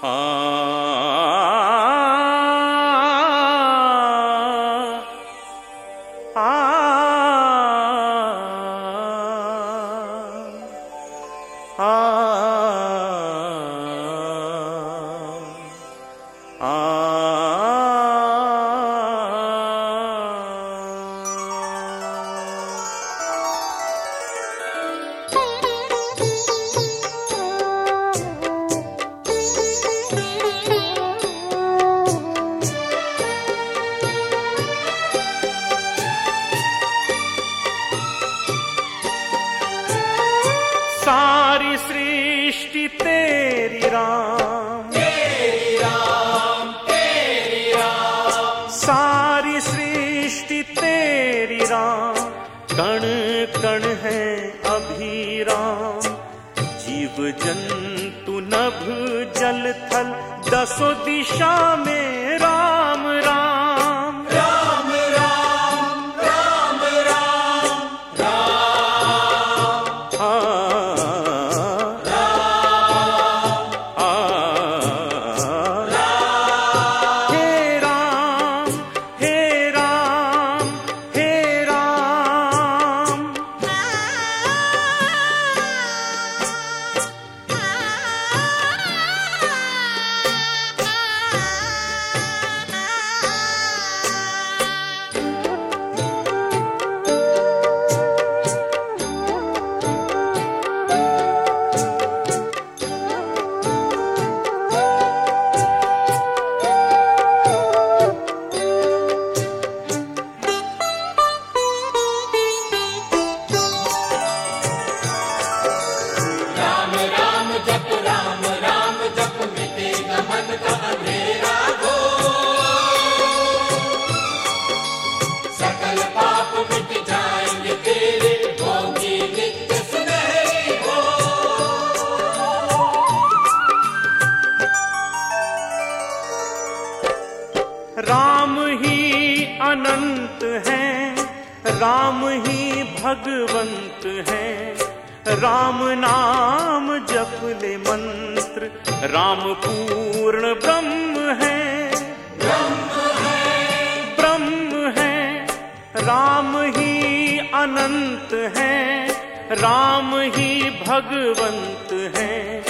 Ah. सारी सृष्टि तेरी राम। तेरी राम तेरी राम सारी सृष्टि तेरी राम। कण कण है अभी राम। जीव जंतु नभ जल थल दसो दिशा में अनंत है, राम ही भगवंत हैं। राम नाम जप मंत्र, राम पूर्ण ब्रह्म है। ब्रह्म है, राम ही अनंत है। राम ही भगवंत है।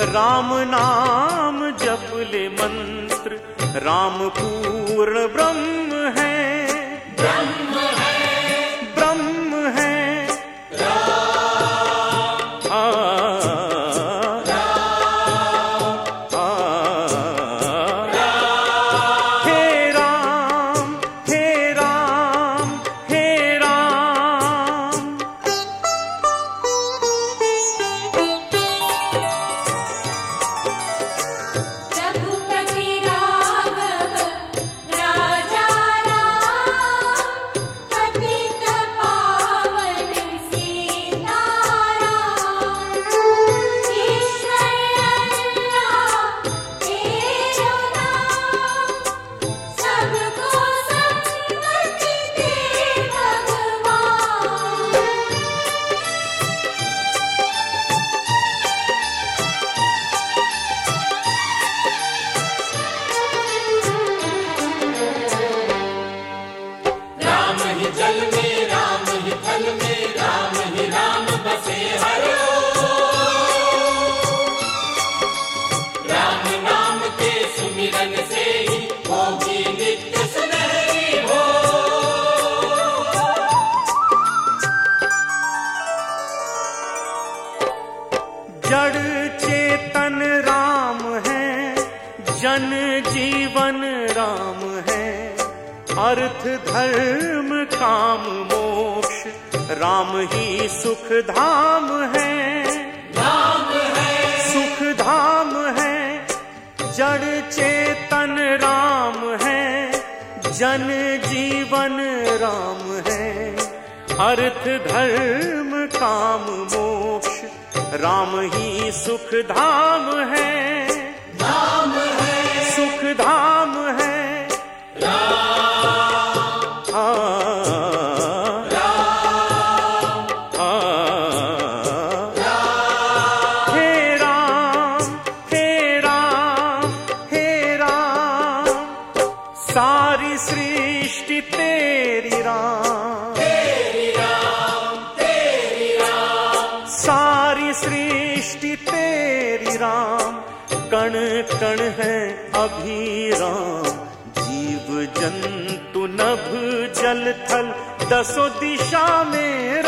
राम नाम जप मंत्र, राम पूर्ण ब्रह्म है। जड़ चेतन राम है, जन जीवन राम है। अर्थ धर्म काम मोक्ष, राम ही सुख धाम है। जड़ चेतन राम है, जन जीवन राम है। अर्थ धर्म काम मोक्ष, राम ही सुख धाम है। सृष्टि तेरी राम, कण कण है अभी राम जीव जंतु नभ जल थल, दसो दिशा में